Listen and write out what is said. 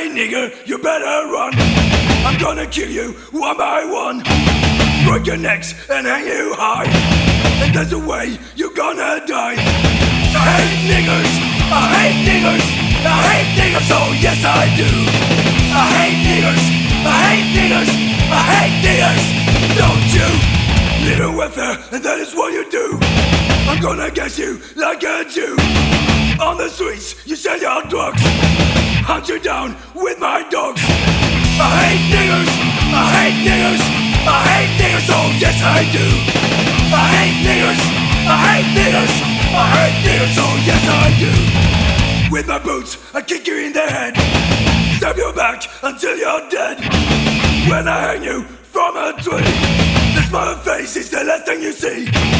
Hey nigger, you better run. I'm gonna kill you one by one. Break your necks and hang you high. And there's a way you're gonna die. I hate niggers, I hate niggers, I hate niggers, oh yes I do. I hate niggers, I hate niggers, I hate niggers, don't you? Little welfare, and that is what you do. I'm gonna get you like a Jew. On the streets, you sell your drugs. Hunt you down with my dogs. I hate niggers, I hate niggers, I hate niggers, oh yes I do. I hate niggers, I hate niggers, I hate niggers, oh yes I do. With my boots, I kick you in the head. Stab your back until you're dead. When I hang you from a tree, the smile face is the last thing you see.